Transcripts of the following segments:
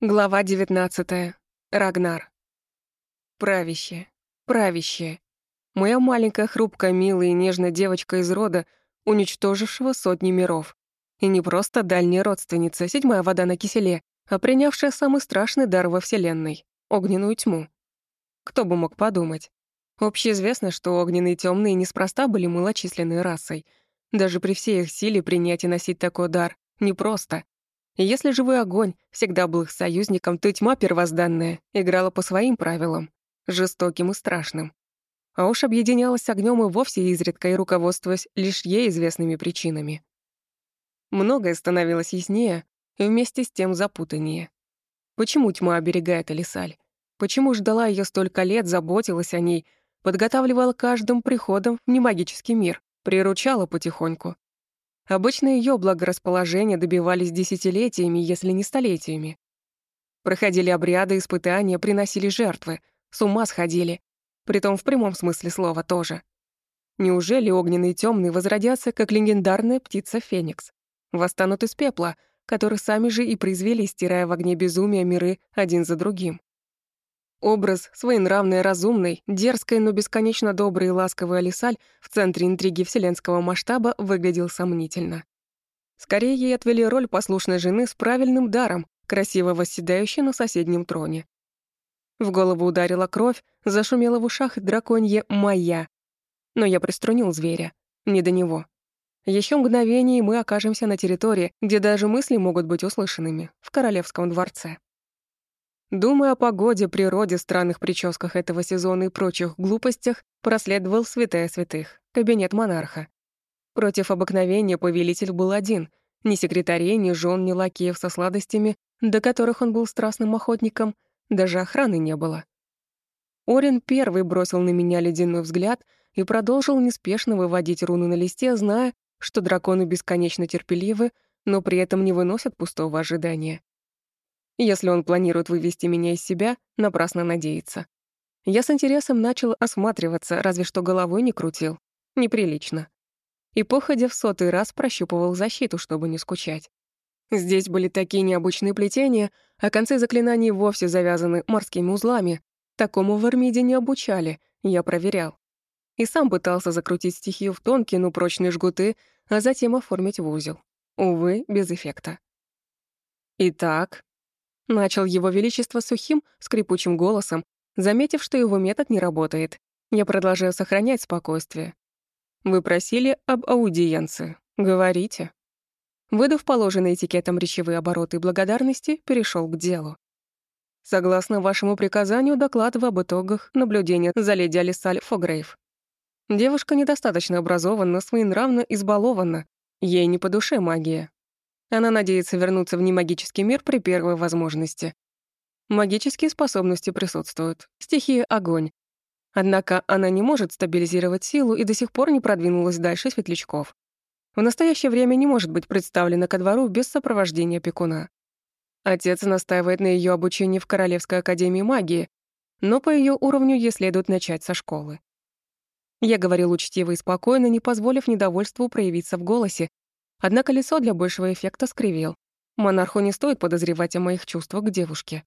Глава 19. Рагнар. Правящее. Правящее. Моя маленькая, хрупкая, милая и нежная девочка из рода, уничтожившего сотни миров. И не просто дальняя родственница, седьмая вода на киселе, а принявшая самый страшный дар во Вселенной — огненную тьму. Кто бы мог подумать. Общеизвестно, что огненные темные неспроста были малочисленной расой. Даже при всей их силе принять и носить такой дар непросто. Если живой огонь всегда был их союзником, то тьма первозданная играла по своим правилам, жестоким и страшным. А уж объединялась с огнем и вовсе изредка и руководствуясь лишь ей известными причинами. Многое становилось яснее и вместе с тем запутаннее. Почему тьма оберегает Алисаль? Почему ждала ее столько лет, заботилась о ней, подготавливала каждым приходом в немагический мир, приручала потихоньку? Обычно ее благорасположение добивались десятилетиями, если не столетиями. Проходили обряды, испытания, приносили жертвы, с ума сходили. Притом в прямом смысле слова тоже. Неужели огненные темные возродятся, как легендарная птица Феникс? Восстанут из пепла, который сами же и произвели, стирая в огне безумия миры один за другим. Образ своенравной, разумной, дерзкой, но бесконечно доброй и ласковой Алисаль в центре интриги вселенского масштаба выглядел сомнительно. Скорее ей отвели роль послушной жены с правильным даром, красиво восседающей на соседнем троне. В голову ударила кровь, зашумела в ушах драконье «моя». Но я приструнил зверя. Не до него. Еще мгновение, и мы окажемся на территории, где даже мысли могут быть услышанными, в королевском дворце. Думая о погоде, природе, странных прическах этого сезона и прочих глупостях, проследовал святая святых, кабинет монарха. Против обыкновения повелитель был один, ни секретарей, ни жен, ни лакеев со сладостями, до которых он был страстным охотником, даже охраны не было. Орин первый бросил на меня ледяной взгляд и продолжил неспешно выводить руны на листе, зная, что драконы бесконечно терпеливы, но при этом не выносят пустого ожидания. Если он планирует вывести меня из себя, напрасно надеется. Я с интересом начал осматриваться, разве что головой не крутил. Неприлично. И походя в сотый раз прощупывал защиту, чтобы не скучать. Здесь были такие необычные плетения, а концы заклинаний вовсе завязаны морскими узлами. Такому в Армиде не обучали, я проверял. И сам пытался закрутить стихию в тонкие, но прочные жгуты, а затем оформить в узел. Увы, без эффекта. Итак, Начал его величество сухим, скрипучим голосом, заметив, что его метод не работает. Я продолжаю сохранять спокойствие. «Вы просили об аудиенции. Говорите». Выдав положенные этикетом речевые обороты благодарности, перешел к делу. Согласно вашему приказанию, докладываю об итогах наблюдения за леди Алисаль Фогрейв. Девушка недостаточно образована, своенравна, избалована. Ей не по душе магия. Она надеется вернуться в немагический мир при первой возможности. Магические способности присутствуют. Стихия — огонь. Однако она не может стабилизировать силу и до сих пор не продвинулась дальше светлячков. В настоящее время не может быть представлена ко двору без сопровождения пекуна. Отец настаивает на ее обучении в Королевской академии магии, но по ее уровню ей следует начать со школы. Я говорил учтиво и спокойно, не позволив недовольству проявиться в голосе, Однако лицо для большего эффекта скривил. Монарху не стоит подозревать о моих чувствах к девушке.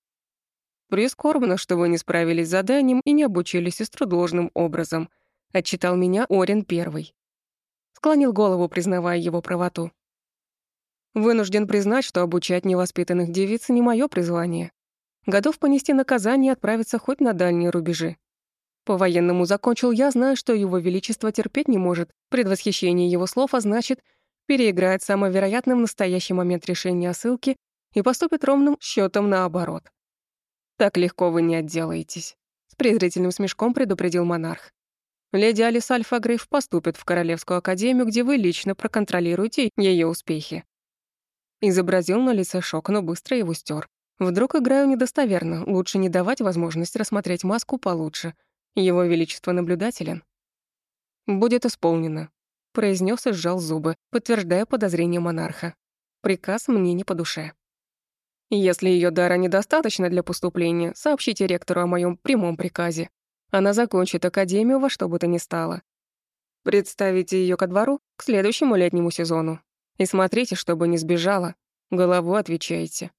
«Прискорбно, что вы не справились с заданием и не обучили сестру должным образом», — отчитал меня Орин Первый. Склонил голову, признавая его правоту. «Вынужден признать, что обучать невоспитанных девиц не мое призвание. Готов понести наказание и отправиться хоть на дальние рубежи. По-военному закончил я, зная, что его величество терпеть не может, предвосхищение его слов, а значит — переиграет самый вероятный в настоящий момент решения ссылки и поступит ровным счетом наоборот. «Так легко вы не отделаетесь», — с презрительным смешком предупредил монарх. «Леди Алис Альфа Грейв поступит в Королевскую академию, где вы лично проконтролируете ее успехи». Изобразил на лице шок, но быстро его стер. Вдруг играю недостоверно, лучше не давать возможность рассмотреть маску получше. Его Величество наблюдателен. «Будет исполнено», произнес и сжал зубы, подтверждая подозрение монарха. Приказ мне не по душе. Если ее дара недостаточно для поступления, сообщите ректору о моем прямом приказе. Она закончит академию во что бы то ни стало. Представите ее ко двору к следующему летнему сезону. И смотрите, чтобы не сбежала. Голову отвечаете.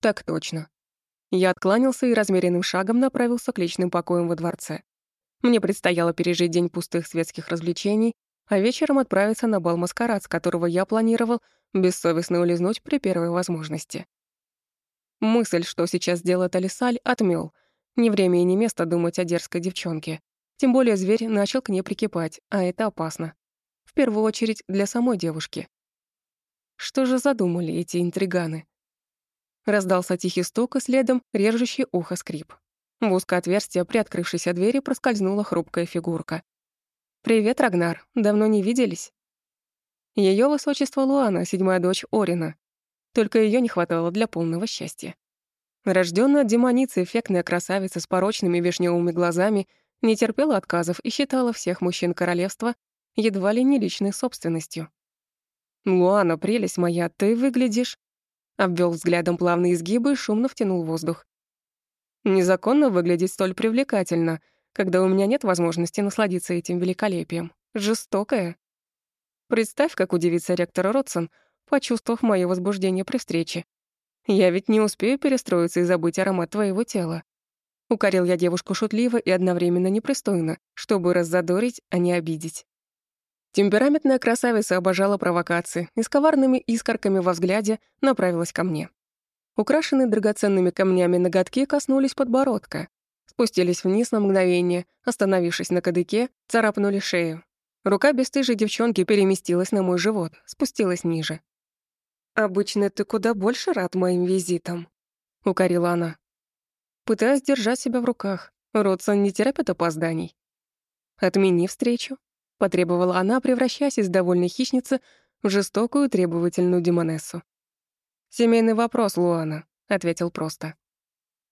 Так точно. Я откланялся и размеренным шагом направился к личным покоям во дворце. Мне предстояло пережить день пустых светских развлечений, а вечером отправиться на бал-маскарад, с которого я планировал бессовестно улизнуть при первой возможности. Мысль, что сейчас делает Алисаль, отмёл. Не время и не место думать о дерзкой девчонке. Тем более зверь начал к ней прикипать, а это опасно. В первую очередь для самой девушки. Что же задумали эти интриганы? Раздался тихий стук и следом режущий ухо скрип. В узкое отверстие при открывшейся двери проскользнула хрупкая фигурка. «Привет, Рагнар. Давно не виделись?» Ее высочество Луана, седьмая дочь Орина. Только ее не хватало для полного счастья. Рожденная демоницей эффектная красавица с порочными вишневыми глазами не терпела отказов и считала всех мужчин королевства едва ли не личной собственностью. «Луана, прелесть моя, ты выглядишь...» Обвел взглядом плавные изгибы и шумно втянул воздух. Незаконно выглядеть столь привлекательно, когда у меня нет возможности насладиться этим великолепием. Жестокое. Представь, как удивится ректор Ротсон, почувствовав мое возбуждение при встрече. Я ведь не успею перестроиться и забыть аромат твоего тела. Укорил я девушку шутливо и одновременно непристойно, чтобы раззадорить, а не обидеть. Темпераментная красавица обожала провокации и с коварными искорками во взгляде направилась ко мне. Украшенные драгоценными камнями ноготки коснулись подбородка, спустились вниз на мгновение, остановившись на кадыке, царапнули шею. Рука бесстыжей девчонки переместилась на мой живот, спустилась ниже. «Обычно ты куда больше рад моим визитам», — укорила она. Пытаясь держать себя в руках, Родсон не терпит опозданий. «Отмени встречу», — потребовала она, превращаясь из довольной хищницы в жестокую требовательную демонессу. «Семейный вопрос, Луана», — ответил просто.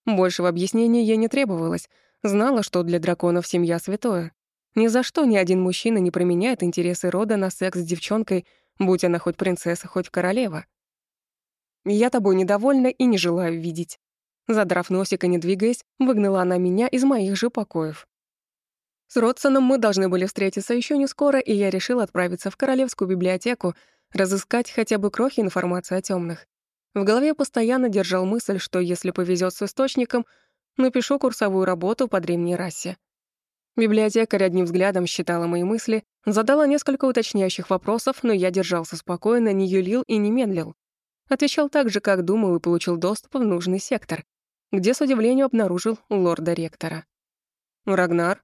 Большего объяснения ей не требовалось. Знала, что для драконов семья святое. Ни за что ни один мужчина не променяет интересы рода на секс с девчонкой, будь она хоть принцесса, хоть королева. «Я тобой недовольна и не желаю видеть». Задрав носик и не двигаясь, выгнала она меня из моих же покоев. С Родсоном мы должны были встретиться еще не скоро, и я решил отправиться в Королевскую библиотеку, разыскать хотя бы крохи информации о темных. В голове постоянно держал мысль, что если повезет с источником, напишу курсовую работу по древней расе. Библиотекарь одним взглядом считала мои мысли, задала несколько уточняющих вопросов, но я держался спокойно, не юлил и не медлил. Отвечал так же, как думал, и получил доступ в нужный сектор, где с удивлением обнаружил лорда-ректора. «Рагнар,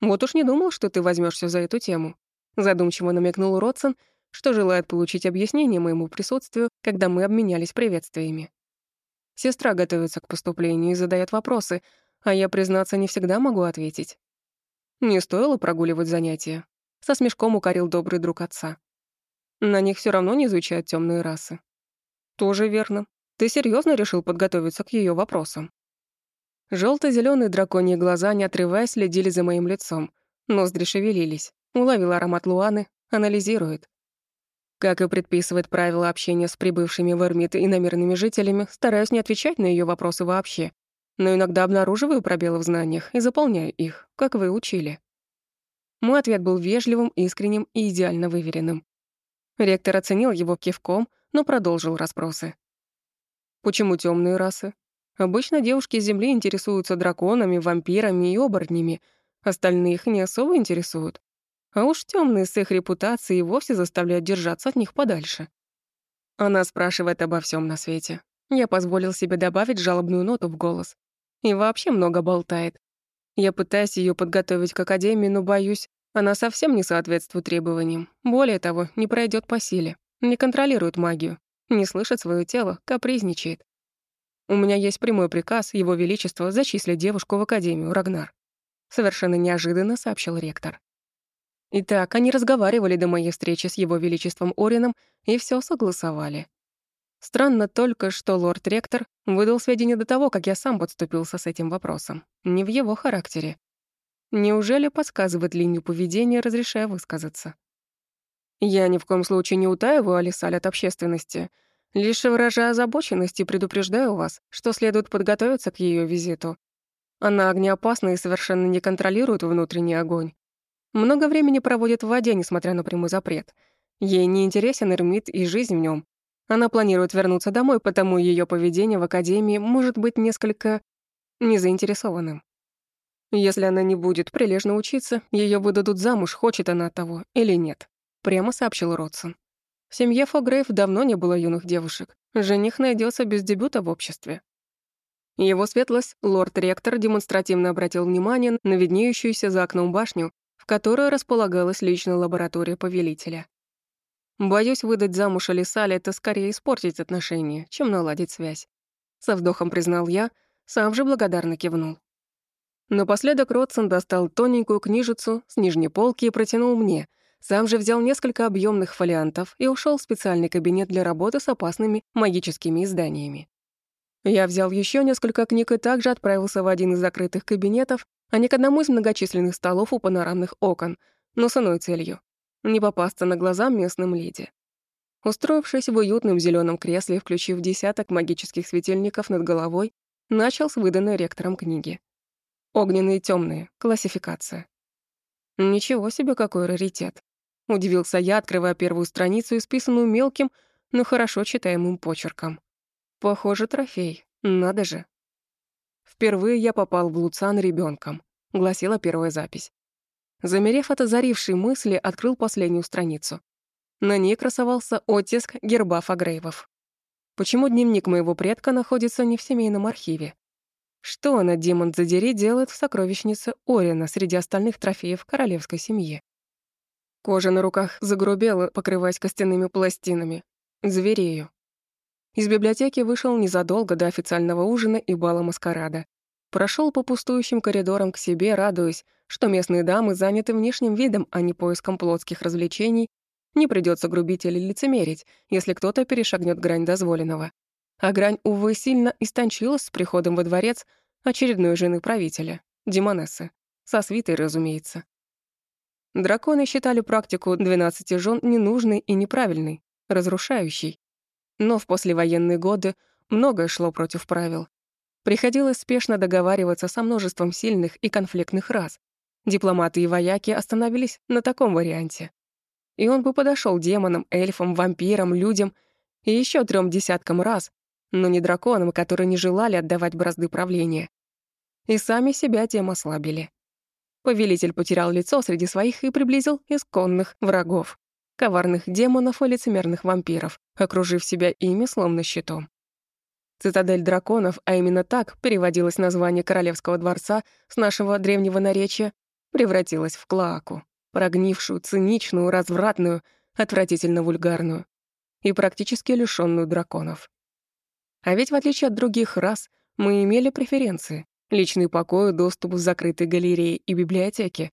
вот уж не думал, что ты возьмешься за эту тему», задумчиво намекнул Родсон — что желает получить объяснение моему присутствию, когда мы обменялись приветствиями. Сестра готовится к поступлению и задает вопросы, а я, признаться, не всегда могу ответить. Не стоило прогуливать занятия. Со смешком укорил добрый друг отца. На них все равно не изучают темные расы. Тоже верно. Ты серьезно решил подготовиться к ее вопросам? Желто-зеленые драконьи глаза, не отрываясь, следили за моим лицом. Ноздри шевелились. Уловил аромат Луаны, анализирует. Как и предписывает правило общения с прибывшими в Эрмит и намеренными жителями, стараюсь не отвечать на ее вопросы вообще, но иногда обнаруживаю пробелы в знаниях и заполняю их, как вы учили. Мой ответ был вежливым, искренним и идеально выверенным. Ректор оценил его кивком, но продолжил расспросы. Почему темные расы? Обычно девушки с Земли интересуются драконами, вампирами и оборотнями, остальные их не особо интересуют. А уж темные с их репутацией вовсе заставляют держаться от них подальше. Она спрашивает обо всем на свете. Я позволил себе добавить жалобную ноту в голос. И вообще много болтает. Я пытаюсь ее подготовить к академии, но боюсь, она совсем не соответствует требованиям. Более того, не пройдет по силе, не контролирует магию, не слышит свое тело, капризничает. У меня есть прямой приказ Его Величества зачислить девушку в академию, Рагнар. Совершенно неожиданно сообщил ректор. Итак, они разговаривали до моей встречи с его величеством Орином и все согласовали. Странно только, что лорд-ректор выдал сведения до того, как я сам подступился с этим вопросом. Не в его характере. Неужели подсказывает линию поведения, разрешая высказаться? Я ни в коем случае не утаиваю Алисаль от общественности, лишь выражая озабоченность и предупреждаю вас, что следует подготовиться к ее визиту. Она огнеопасна и совершенно не контролирует внутренний огонь. Много времени проводит в воде, несмотря на прямой запрет. Ей не интересен Эрмит и жизнь в нем. Она планирует вернуться домой, потому ее поведение в академии может быть несколько незаинтересованным. Если она не будет прилежно учиться, ее выдадут замуж, хочет она того или нет, прямо сообщил Ротсон. В семье Фогрейв давно не было юных девушек. Жених найдется без дебюта в обществе. Его светлость, лорд-ректор, демонстративно обратил внимание на виднеющуюся за окном башню, в которой располагалась личная лаборатория повелителя. Боюсь, выдать замуж Алисале — это скорее испортить отношения, чем наладить связь. Со вздохом признал я, сам же благодарно кивнул. Напоследок Ротсон достал тоненькую книжицу с нижней полки и протянул мне. Сам же взял несколько объемных фолиантов и ушел в специальный кабинет для работы с опасными магическими изданиями. Я взял еще несколько книг и также отправился в один из закрытых кабинетов, а не к одному из многочисленных столов у панорамных окон, но с иной целью — не попасться на глаза местным леди. Устроившись в уютном зеленом кресле включив десяток магических светильников над головой, начал с выданной ректором книги. Огненные темные. Классификация. Ничего себе, какой раритет. Удивился я, открывая первую страницу, исписанную мелким, но хорошо читаемым почерком. Похоже, трофей. Надо же. Впервые я попал в Луцан ребенком, гласила первая запись. Замерев от озарившей мысли, открыл последнюю страницу. На ней красовался оттиск герба Фагрейвов. Почему дневник моего предка находится не в семейном архиве? Что она, демон задери, делает в сокровищнице Орина среди остальных трофеев королевской семьи? Кожа на руках загрубела, покрываясь костяными пластинами. Зверею. Из библиотеки вышел незадолго до официального ужина и бала маскарада. Прошел по пустующим коридорам к себе, радуясь, что местные дамы заняты внешним видом, а не поиском плотских развлечений. Не придется грубить или лицемерить, если кто-то перешагнет грань дозволенного а грань, увы, сильно истончилась с приходом во дворец очередной жены правителя, Демонессы, со свитой, разумеется. Драконы считали практику 12 жен ненужной и неправильной, разрушающей. Но в послевоенные годы многое шло против правил. Приходилось спешно договариваться со множеством сильных и конфликтных рас. Дипломаты и вояки остановились на таком варианте. И он бы подошел демонам, эльфам, вампирам, людям и еще трем десяткам раз, но не драконам, которые не желали отдавать бразды правления. И сами себя тем ослабили. Повелитель потерял лицо среди своих и приблизил исконных врагов, коварных демонов и лицемерных вампиров, окружив себя ими словно щитом. Цитадель драконов, а именно так переводилось название королевского дворца с нашего древнего наречия, превратилась в клоаку, прогнившую, циничную, развратную, отвратительно вульгарную и практически лишённую драконов. А ведь в отличие от других рас, мы имели преференции. Личный покой, доступ в закрытые галереи и библиотеки.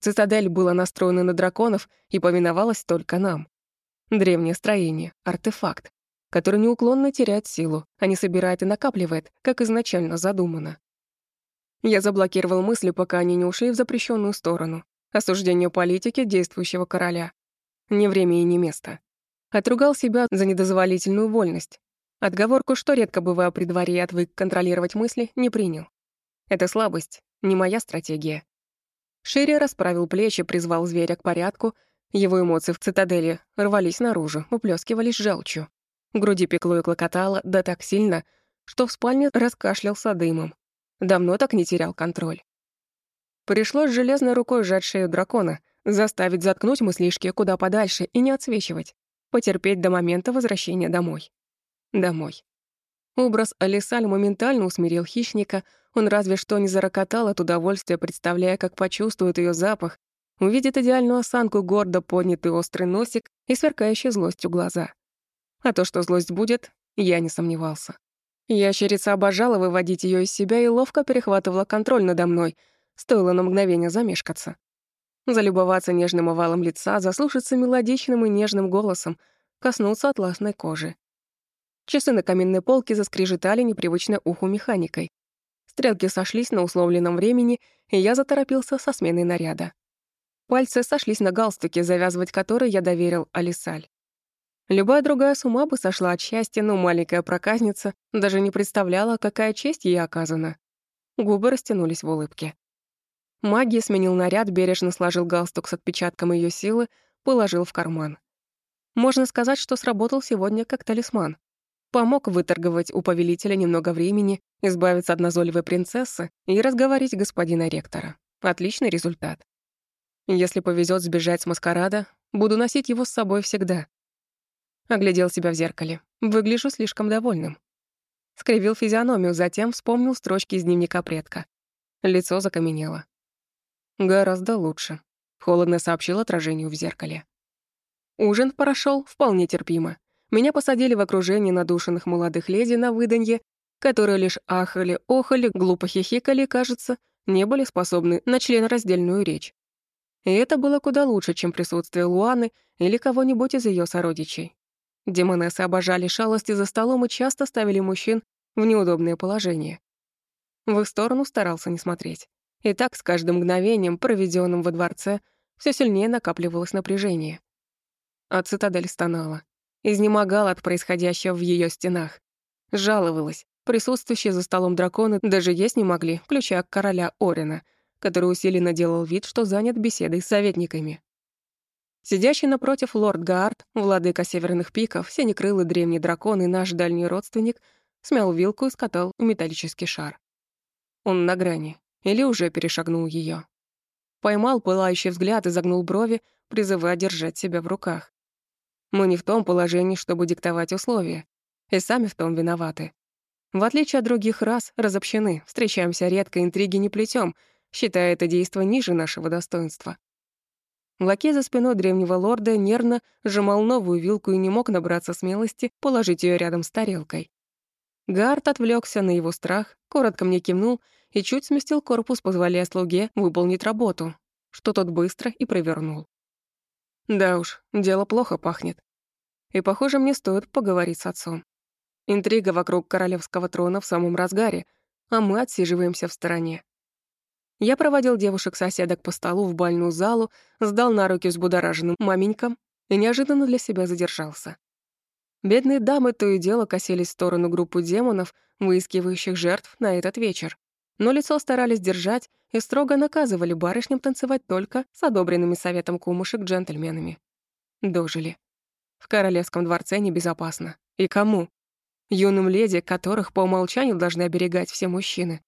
Цитадель была настроена на драконов и повиновалась только нам. Древнее строение, артефакт, который неуклонно теряет силу, а не собирает и накапливает, как изначально задумано. Я заблокировал мысли, пока они не ушли в запрещенную сторону. Осуждение политики действующего короля. Не время и не место. Отругал себя за недозволительную вольность, Отговорку, что редко бываю при дворе и отвык контролировать мысли, не принял. Это слабость, не моя стратегия. Шире расправил плечи, призвал зверя к порядку. Его эмоции в цитадели рвались наружу, уплескивались желчью. Груди пекло и клокотало, да так сильно, что в спальне раскашлялся дымом. Давно так не терял контроль. Пришлось железной рукой сжать шею дракона, заставить заткнуть мыслишки куда подальше и не отсвечивать, потерпеть до момента возвращения домой домой. Образ Алисаль моментально усмирил хищника, он разве что не зарокотал от удовольствия, представляя, как почувствует ее запах, увидит идеальную осанку, гордо поднятый острый носик и сверкающие злостью глаза. А то, что злость будет, я не сомневался. Ящерица обожала выводить ее из себя и ловко перехватывала контроль надо мной, стоило на мгновение замешкаться. Залюбоваться нежным овалом лица, заслушаться мелодичным и нежным голосом, коснуться атласной кожи. Часы на каменной полке заскрежетали непривычно уху механикой. Стрелки сошлись на условленном времени, и я заторопился со сменой наряда. Пальцы сошлись на галстуке, завязывать который я доверил Алисаль. Любая другая с ума бы сошла от счастья, но маленькая проказница даже не представляла, какая честь ей оказана. Губы растянулись в улыбке. Магия сменил наряд, бережно сложил галстук с отпечатком ее силы, положил в карман. Можно сказать, что сработал сегодня как талисман. Помог выторговать у повелителя немного времени, избавиться от назойливой принцессы и разговорить господина ректора. Отличный результат. Если повезет сбежать с маскарада, буду носить его с собой всегда. Оглядел себя в зеркале. Выгляжу слишком довольным. Скривил физиономию, затем вспомнил строчки из дневника предка. Лицо закаменело. «Гораздо лучше», — холодно сообщил отражению в зеркале. Ужин прошел вполне терпимо. Меня посадили в окружении надушенных молодых леди на выданье, которые лишь ахали-охали, глупо хихикали, кажется, не были способны на членораздельную речь. И это было куда лучше, чем присутствие Луаны или кого-нибудь из ее сородичей. Демонессы обожали шалости за столом и часто ставили мужчин в неудобное положение. В их сторону старался не смотреть. И так с каждым мгновением, проведенным во дворце, все сильнее накапливалось напряжение. А цитадель стонала. Изнемогала от происходящего в ее стенах. Жаловалась. Присутствующие за столом драконы даже есть не могли, включая короля Орина, который усиленно делал вид, что занят беседой с советниками. Сидящий напротив лорд Гаард, владыка Северных Пиков, синекрылый древний дракон и наш дальний родственник, смял вилку и скатал металлический шар. Он на грани, или уже перешагнул ее. Поймал пылающий взгляд и загнул брови, призывая держать себя в руках. Мы не в том положении, чтобы диктовать условия, и сами в том виноваты. В отличие от других рас, разобщены, встречаемся редко, интриги не плетем, считая это действо ниже нашего достоинства. Лакей за спиной древнего лорда нервно сжимал новую вилку и не мог набраться смелости положить ее рядом с тарелкой. Гард отвлекся на его страх, коротко мне кивнул и чуть сместил корпус, позволяя слуге выполнить работу, что тот быстро и провернул. Да уж, дело плохо пахнет. И, похоже, мне стоит поговорить с отцом. Интрига вокруг королевского трона в самом разгаре, а мы отсиживаемся в стороне. Я проводил девушек-соседок по столу в бальную залу, сдал на руки взбудораженным маменькам и неожиданно для себя задержался. Бедные дамы то и дело косились в сторону группы демонов, выискивающих жертв на этот вечер. Но лицо старались держать и строго наказывали барышням танцевать только с одобренными советом кумушек джентльменами. Дожили. В королевском дворце небезопасно. И кому? Юным леди, которых по умолчанию должны оберегать все мужчины.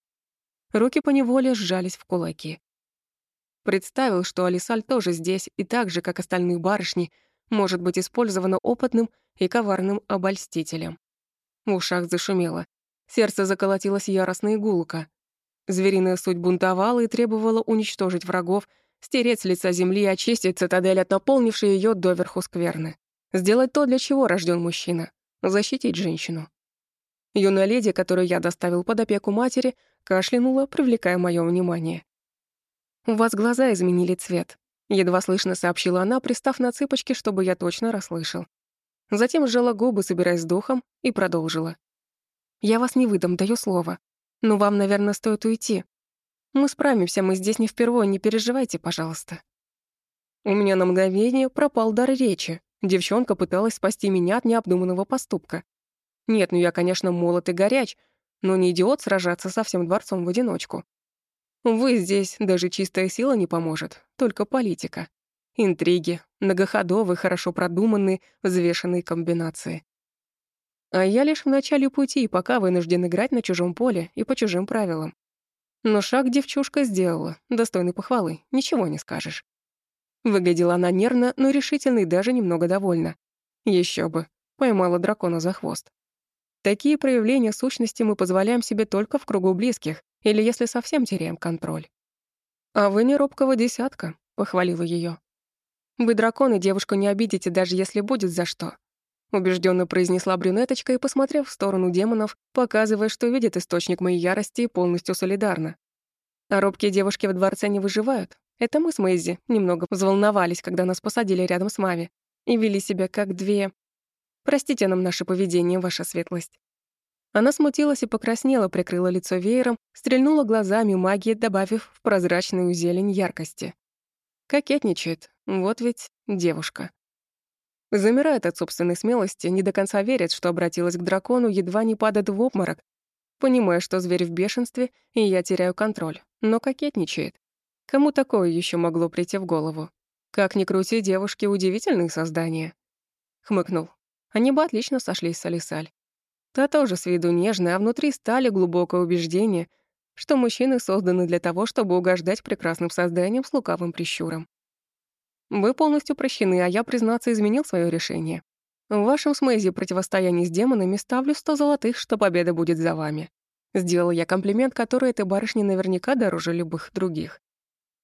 Руки поневоле сжались в кулаки. Представил, что Алисаль тоже здесь, и так же, как остальные барышни, может быть использована опытным и коварным обольстителем. В ушах зашумело. Сердце заколотилось яростно и гулко. Звериная суть бунтовала и требовала уничтожить врагов, стереть с лица земли и очистить цитадель от наполнившей ее доверху скверны. Сделать то, для чего рожден мужчина — защитить женщину. Юная леди, которую я доставил под опеку матери, кашлянула, привлекая мое внимание. «У вас глаза изменили цвет», — едва слышно сообщила она, пристав на цыпочки, чтобы я точно расслышал. Затем сжала губы, собираясь с духом, и продолжила. «Я вас не выдам, даю слово. Но вам, наверное, стоит уйти. Мы справимся, мы здесь не впервые, не переживайте, пожалуйста». У меня на мгновение пропал дар речи. Девчонка пыталась спасти меня от необдуманного поступка. Нет, ну я, конечно, молод и горяч, но не идиот сражаться со всем дворцом в одиночку. Вы здесь даже чистая сила не поможет, только политика. Интриги, многоходовые, хорошо продуманные, взвешенные комбинации. А я лишь в начале пути, пока вынужден играть на чужом поле и по чужим правилам. Но шаг девчушка сделала, достойный похвалы, ничего не скажешь. Выглядела она нервно, но решительно и даже немного довольна. Еще бы, поймала дракона за хвост. Такие проявления сущности мы позволяем себе только в кругу близких или если совсем теряем контроль. «А вы не робкого десятка», — похвалила ее. «Вы драконы девушку не обидите, даже если будет за что», — убежденно произнесла брюнеточка и, посмотрев в сторону демонов, показывая, что видит источник моей ярости и полностью солидарна. А робкие девушки в дворце не выживают. Это мы с Мэйзи немного взволновались, когда нас посадили рядом с Мави, и вели себя как две Простите нам наше поведение, ваша светлость». Она смутилась и покраснела, прикрыла лицо веером, стрельнула глазами магии, добавив в прозрачную зелень яркости. Кокетничает, вот ведь девушка. Замирает от собственной смелости, не до конца верит, что обратилась к дракону, едва не падает в обморок, понимая, что зверь в бешенстве, и я теряю контроль, но кокетничает. Кому такое еще могло прийти в голову? Как ни крути, девушки — удивительные создания. хмыкнул. Они бы отлично сошлись с Алисаль. Та тоже с виду нежная, а внутри стали глубокое убеждение, что мужчины созданы для того, чтобы угождать прекрасным созданиям с лукавым прищуром. Вы полностью прощены, а я, признаться, изменил свое решение. В вашем смызе противостоянии с демонами ставлю сто золотых, что победа будет за вами. Сделал я комплимент, который этой барышне наверняка дороже любых других.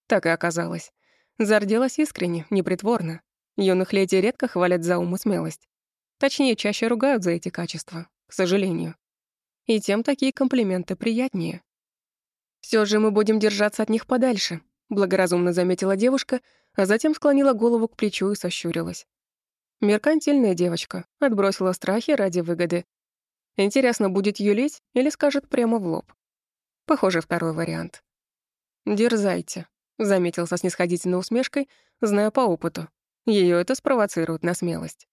Так и оказалось. Зарделась искренне, непритворно. Юных леди редко хвалят за ум и смелость. Точнее, чаще ругают за эти качества, к сожалению. И тем такие комплименты приятнее. Все же мы будем держаться от них подальше», — благоразумно заметила девушка, а затем склонила голову к плечу и сощурилась. Меркантильная девочка, отбросила страхи ради выгоды. Интересно, будет юлить или скажет прямо в лоб? Похоже, второй вариант. «Дерзайте», — заметил со снисходительной усмешкой, зная по опыту. Ее это спровоцирует на смелость.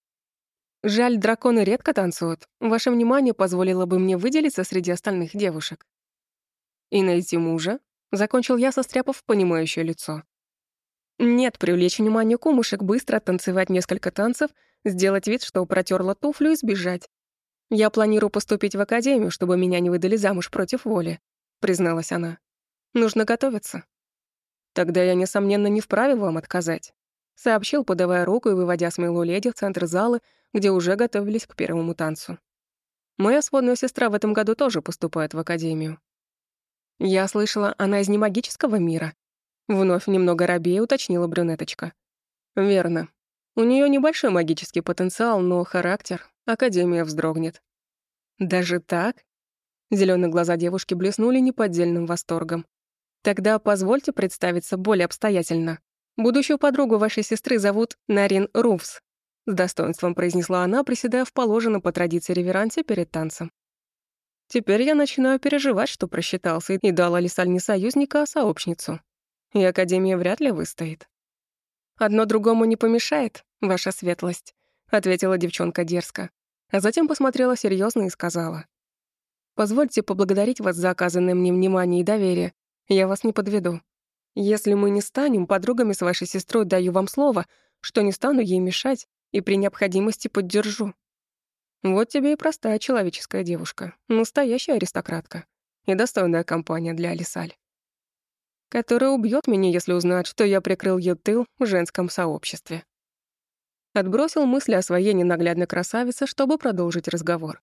«Жаль, драконы редко танцуют. Ваше внимание позволило бы мне выделиться среди остальных девушек». «И найти мужа?» — закончил я, состряпав понимающее лицо. «Нет, привлечь внимание кумушек, быстро танцевать несколько танцев, сделать вид, что протерла туфлю и сбежать. Я планирую поступить в академию, чтобы меня не выдали замуж против воли», — призналась она. «Нужно готовиться». «Тогда я, несомненно, не вправе вам отказать», — сообщил, подавая руку и выводя смелую леди в центр зала, где уже готовились к первому танцу. «Моя сводная сестра в этом году тоже поступает в академию. Я слышала, она из немагического мира. Вновь немного робея уточнила брюнеточка. Верно. У нее небольшой магический потенциал, но характер Академия вздрогнет. Даже так? Зеленые глаза девушки блеснули неподдельным восторгом. Тогда позвольте представиться более обстоятельно. Будущую подругу вашей сестры зовут Нарин Руфс. С достоинством произнесла она, приседая в положенном по традиции реверансе перед танцем. Теперь я начинаю переживать, что просчитался и дал Алисаль не союзника, а сообщницу. И Академия вряд ли выстоит. «Одно другому не помешает, ваша светлость», — ответила девчонка дерзко. А затем посмотрела серьезно и сказала. «Позвольте поблагодарить вас за оказанное мне внимание и доверие. Я вас не подведу. Если мы не станем подругами с вашей сестрой, даю вам слово, что не стану ей мешать и при необходимости поддержу. Вот тебе и простая человеческая девушка, настоящая аристократка и достойная компания для Алисаль, которая убьет меня, если узнает, что я прикрыл ее тыл в женском сообществе. Отбросил мысли о своей ненаглядной красавице, чтобы продолжить разговор.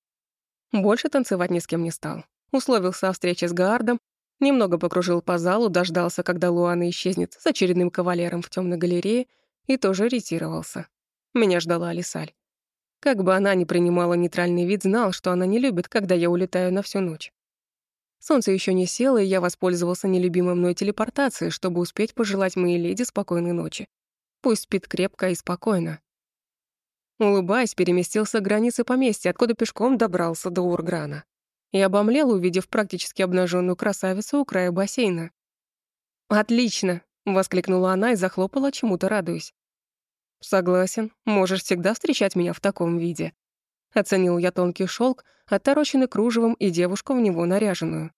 Больше танцевать ни с кем не стал. Условился о встрече с Гардом, немного покружил по залу, дождался, когда Луана исчезнет с очередным кавалером в темной галерее и тоже ретировался. Меня ждала Алисаль. Как бы она ни принимала нейтральный вид, знал, что она не любит, когда я улетаю на всю ночь. Солнце еще не село, и я воспользовался нелюбимой мной телепортацией, чтобы успеть пожелать моей леди спокойной ночи. Пусть спит крепко и спокойно. Улыбаясь, переместился к границе поместья, откуда пешком добрался до Урграна. И обомлел, увидев практически обнаженную красавицу у края бассейна. «Отлично!» — воскликнула она и захлопала, чему-то радуясь. «Согласен, можешь всегда встречать меня в таком виде». Оценил я тонкий шелк, отороченный кружевом и девушку в него наряженную.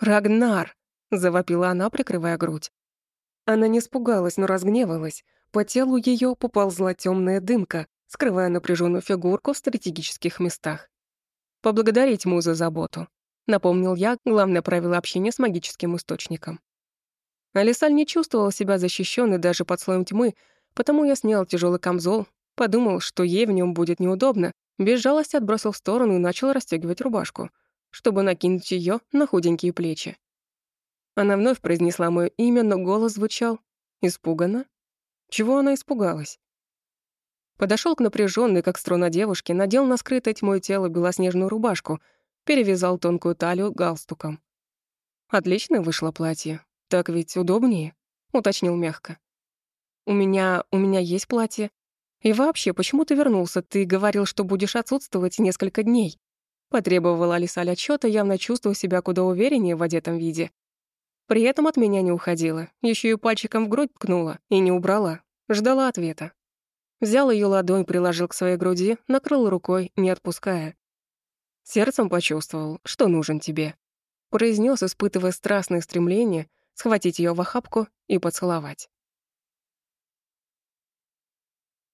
«Рагнар!» — завопила она, прикрывая грудь. Она не испугалась, но разгневалась. По телу ее поползла темная дымка, скрывая напряженную фигурку в стратегических местах. «Поблагодарить музу за заботу», — напомнил я главное правило общения с магическим источником. Алисаль не чувствовала себя защищенной даже под слоем тьмы, Потому я снял тяжелый камзол, подумал, что ей в нем будет неудобно, без жалости отбросил в сторону и начал расстегивать рубашку, чтобы накинуть ее на худенькие плечи. Она вновь произнесла мое имя, но голос звучал испуганно. Чего она испугалась? Подошел к напряженной, как струна девушке, надел на скрытое тьмой тело белоснежную рубашку, перевязал тонкую талию галстуком. «Отлично вышло платье. Так ведь удобнее», — уточнил мягко. У меня... у меня есть платье. И вообще, почему ты вернулся? Ты говорил, что будешь отсутствовать несколько дней. Потребовала Алисаль отчета, явно чувствуя себя куда увереннее в одетом виде. При этом от меня не уходила, еще и пальчиком в грудь ткнула и не убрала. Ждала ответа. Взял ее ладонь, приложил к своей груди, накрыл рукой, не отпуская. Сердцем почувствовал, что нужен тебе. Произнес, испытывая страстное стремление, схватить ее в охапку и поцеловать.